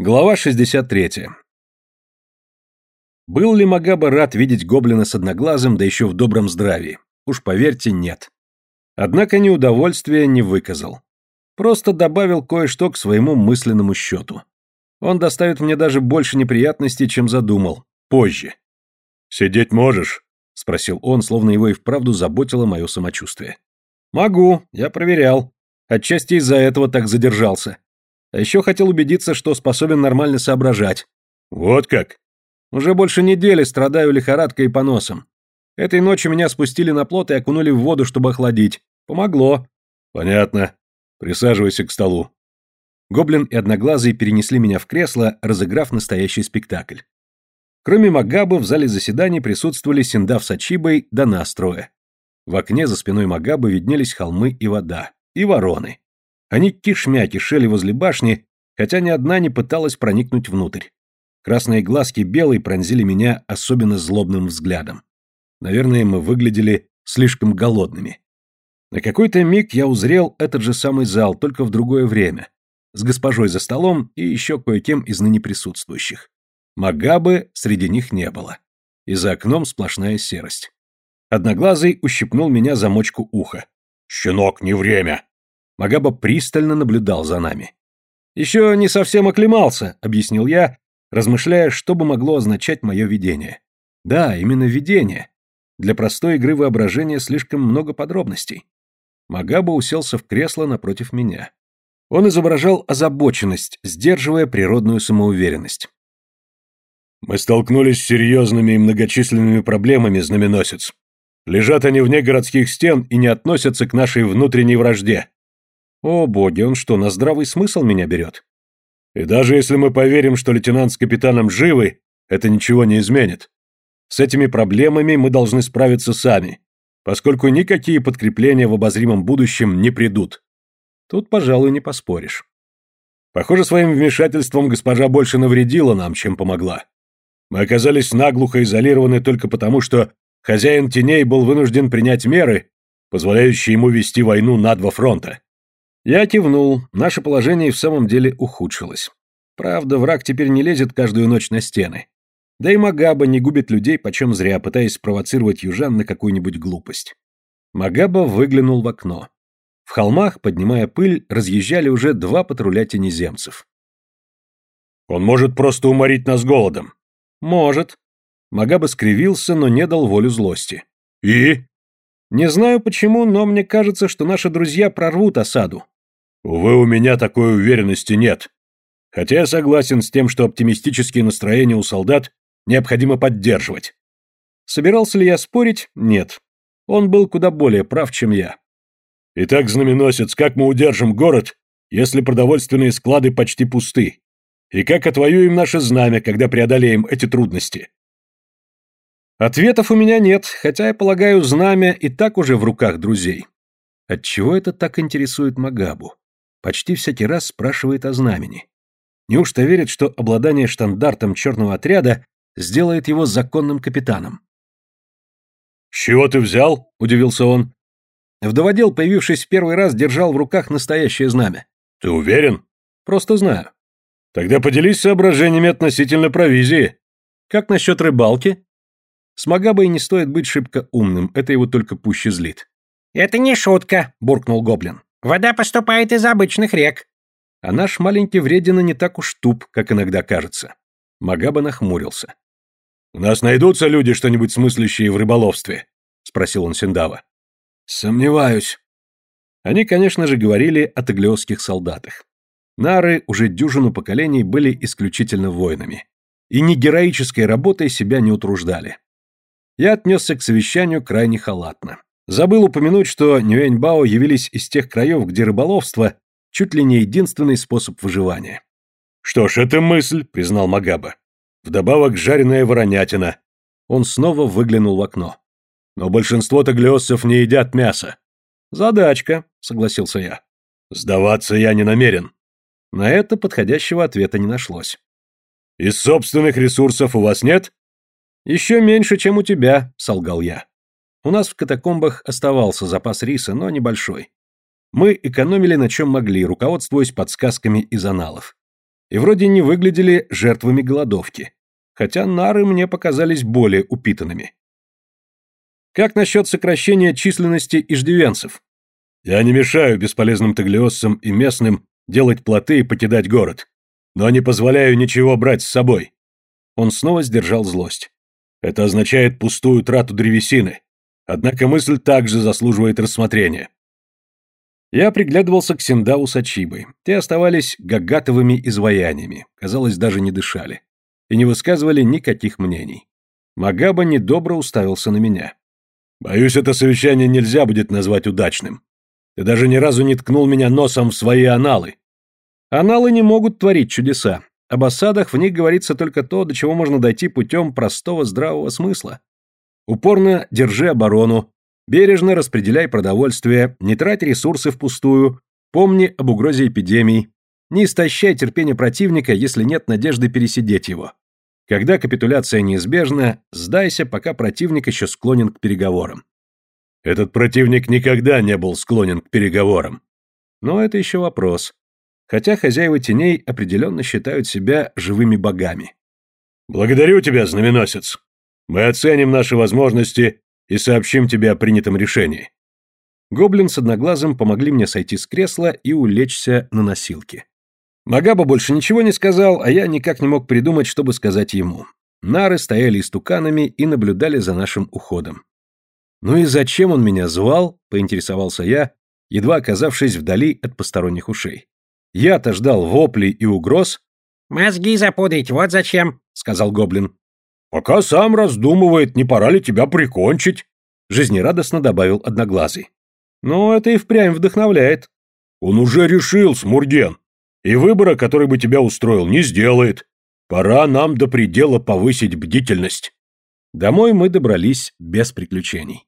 Глава 63. Был ли Магаба рад видеть гоблина с одноглазым, да еще в добром здравии? Уж поверьте, нет. Однако неудовольствия не выказал. Просто добавил кое-что к своему мысленному счету. Он доставит мне даже больше неприятностей, чем задумал. Позже. «Сидеть можешь?» — спросил он, словно его и вправду заботило мое самочувствие. «Могу, я проверял. Отчасти из-за этого так задержался. А еще хотел убедиться, что способен нормально соображать. Вот как? Уже больше недели страдаю лихорадкой и поносом. Этой ночью меня спустили на плот и окунули в воду, чтобы охладить. Помогло. Понятно. Присаживайся к столу. Гоблин и Одноглазый перенесли меня в кресло, разыграв настоящий спектакль. Кроме Магабы в зале заседаний присутствовали Синдав с Ачибой да настроя. В окне за спиной Магабы виднелись холмы и вода. И вороны. Они кишмя кишели возле башни, хотя ни одна не пыталась проникнуть внутрь. Красные глазки белой пронзили меня особенно злобным взглядом. Наверное, мы выглядели слишком голодными. На какой-то миг я узрел этот же самый зал, только в другое время. С госпожой за столом и еще кое-кем из ныне присутствующих. Магабы среди них не было. И за окном сплошная серость. Одноглазый ущипнул меня за мочку уха. «Щенок, не время!» Магаба пристально наблюдал за нами. «Еще не совсем оклемался», — объяснил я, размышляя, что бы могло означать мое видение. Да, именно видение. Для простой игры воображения слишком много подробностей. Магаба уселся в кресло напротив меня. Он изображал озабоченность, сдерживая природную самоуверенность. «Мы столкнулись с серьезными и многочисленными проблемами, знаменосец. Лежат они вне городских стен и не относятся к нашей внутренней вражде. О, боги, он что, на здравый смысл меня берет? И даже если мы поверим, что лейтенант с капитаном живы, это ничего не изменит. С этими проблемами мы должны справиться сами, поскольку никакие подкрепления в обозримом будущем не придут. Тут, пожалуй, не поспоришь. Похоже, своим вмешательством госпожа больше навредила нам, чем помогла. Мы оказались наглухо изолированы только потому, что хозяин теней был вынужден принять меры, позволяющие ему вести войну на два фронта. Я кивнул, наше положение в самом деле ухудшилось. Правда, враг теперь не лезет каждую ночь на стены. Да и Магаба не губит людей почем зря, пытаясь спровоцировать южан на какую-нибудь глупость. Магаба выглянул в окно. В холмах, поднимая пыль, разъезжали уже два патруля тенеземцев. «Он может просто уморить нас голодом». «Может». Магаба скривился, но не дал волю злости. «И?» «Не знаю почему, но мне кажется, что наши друзья прорвут осаду. Увы, у меня такой уверенности нет. Хотя я согласен с тем, что оптимистические настроения у солдат необходимо поддерживать. Собирался ли я спорить? Нет. Он был куда более прав, чем я. Итак, знаменосец, как мы удержим город, если продовольственные склады почти пусты? И как отвоюем наше знамя, когда преодолеем эти трудности? Ответов у меня нет, хотя я полагаю, знамя и так уже в руках друзей. Отчего это так интересует Магабу? Почти всякий раз спрашивает о знамени. Неужто верит, что обладание штандартом черного отряда сделает его законным капитаном? «С чего ты взял?» – удивился он. Вдоводел, появившись в первый раз, держал в руках настоящее знамя. «Ты уверен?» «Просто знаю». «Тогда поделись соображениями относительно провизии». «Как насчет рыбалки?» С Магабой не стоит быть шибко умным, это его только пуще злит. «Это не шутка», – буркнул гоблин. Вода поступает из обычных рек. А наш маленький вредина не так уж туп, как иногда кажется. Магаба нахмурился. «У нас найдутся люди, что-нибудь смыслящие в рыболовстве?» — спросил он Синдава. «Сомневаюсь». Они, конечно же, говорили о таглиосских солдатах. Нары уже дюжину поколений были исключительно воинами. И ни героической работой себя не утруждали. Я отнесся к совещанию крайне халатно. Забыл упомянуть, что Нюэньбао явились из тех краев, где рыболовство чуть ли не единственный способ выживания. «Что ж, это мысль», — признал Магаба. «Вдобавок жареная воронятина». Он снова выглянул в окно. «Но большинство таглиоссов не едят мясо». «Задачка», — согласился я. «Сдаваться я не намерен». На это подходящего ответа не нашлось. «Из собственных ресурсов у вас нет?» «Еще меньше, чем у тебя», — солгал я. У нас в катакомбах оставался запас риса, но небольшой. Мы экономили на чем могли, руководствуясь подсказками из аналов. и вроде не выглядели жертвами голодовки, хотя нары мне показались более упитанными. Как насчет сокращения численности иждивенцев? Я не мешаю бесполезным таглиоссам и местным делать плоты и покидать город, но не позволяю ничего брать с собой. Он снова сдержал злость. Это означает пустую трату древесины. Однако мысль также заслуживает рассмотрения. Я приглядывался к Синдау с Ачибой. Те оставались гагатовыми изваяниями, казалось, даже не дышали. И не высказывали никаких мнений. Магаба недобро уставился на меня. «Боюсь, это совещание нельзя будет назвать удачным. Ты даже ни разу не ткнул меня носом в свои аналы». «Аналы не могут творить чудеса. Об осадах в них говорится только то, до чего можно дойти путем простого здравого смысла. Упорно держи оборону, бережно распределяй продовольствие, не трать ресурсы впустую, помни об угрозе эпидемий, не истощай терпение противника, если нет надежды пересидеть его. Когда капитуляция неизбежна, сдайся, пока противник еще склонен к переговорам. Этот противник никогда не был склонен к переговорам. Но это еще вопрос хотя хозяева теней определенно считают себя живыми богами. «Благодарю тебя, знаменосец. Мы оценим наши возможности и сообщим тебе о принятом решении». Гоблин с одноглазым помогли мне сойти с кресла и улечься на носилки. Магаба больше ничего не сказал, а я никак не мог придумать, чтобы сказать ему. Нары стояли истуканами и наблюдали за нашим уходом. «Ну и зачем он меня звал?» — поинтересовался я, едва оказавшись вдали от посторонних ушей. Я-то ждал воплей и угроз. «Мозги запудрить, вот зачем», — сказал гоблин. «Пока сам раздумывает, не пора ли тебя прикончить», — жизнерадостно добавил Одноглазый. «Ну, это и впрямь вдохновляет». «Он уже решил, Смурген, и выбора, который бы тебя устроил, не сделает. Пора нам до предела повысить бдительность». Домой мы добрались без приключений.